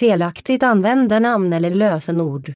Felaktigt använda namn eller lösenord.